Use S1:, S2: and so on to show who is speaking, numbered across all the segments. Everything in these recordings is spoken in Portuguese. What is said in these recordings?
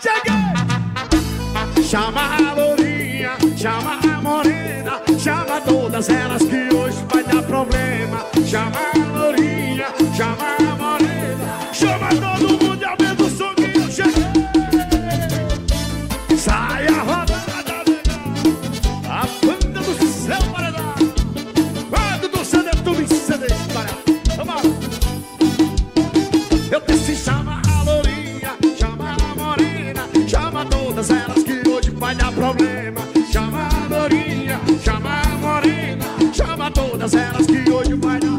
S1: Cheguei! Chama a lourinha, chama a morena, chama todas elas que hoje vai dar problema. Chama a lourinha, chama a morena, chama todo mundo e aumenta o som que eu cheguei. Sai a rodada a banda do céu para dar. Quando do CD, tudo em CD, para. Vamos lá. Eu disse problema. Chama a lourinha, chama a morena, chama todas elas que hoje vai dar.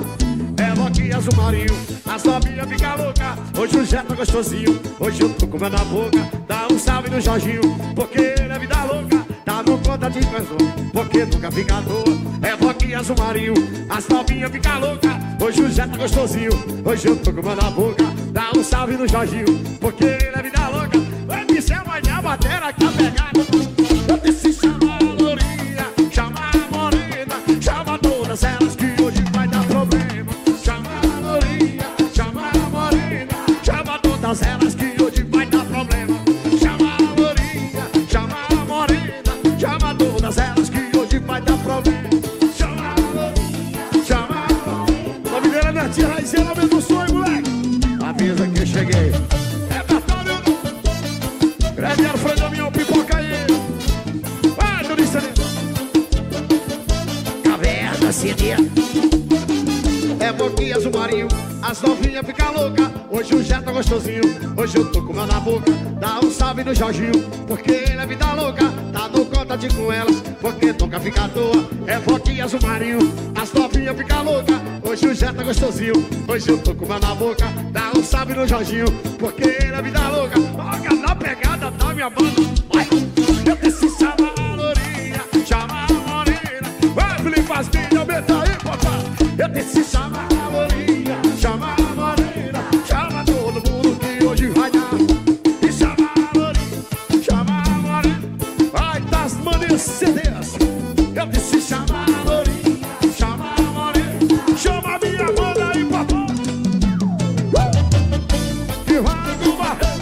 S1: É Loki azul marinho, as novinhas fica louca. Hoje o Jé tá gostosinho, hoje eu tô comendo a boca. Dá um salve no Jorginho, porque ele é vida louca. Tá no conta de coisa, porque nunca fica à toa. É Loki azul marinho, as novinhas fica louca. Hoje o Jé tá gostosinho, hoje eu tô comendo a boca. Dá um salve no Jorginho, porque ele Raizeira, mesmo sonho, moleque. Avisa que eu cheguei. É Bertão, Grande Alfredo Damião, pipoca aí. Vai, turista. Caverna CD. Boquinha azul marinho, as novinhas ficam louca. Hoje o Jé tá gostosinho, hoje eu tô com mel na boca. Dá um salve no Jorginho, porque ele é vida louca. Tá no conta de com elas, porque nunca fica à toa. É boquinha azul marinho, as novinhas ficam louca. Hoje o Jé tá gostosinho, hoje eu tô com mel na boca. Dá um salve no Jorginho, porque ele é vida louca. Toca na pegada da minha banda. Vai. Eu disse chama a lourinha, chama a morena. Vai, Felipe Asquinha, aumenta aí, papai. Eu disse chama os assim, CDs. Eu disse chamar a Lourinha, chamar a Morinha, chama a minha banda e papão. E vai do barreiro.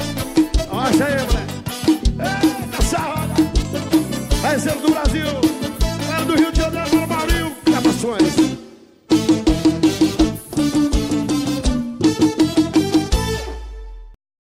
S1: Olha aí, moleque. Né? Eita, essa roda. Vai ser do Brasil. Era do Rio de Janeiro, para o Maurinho. Gravações.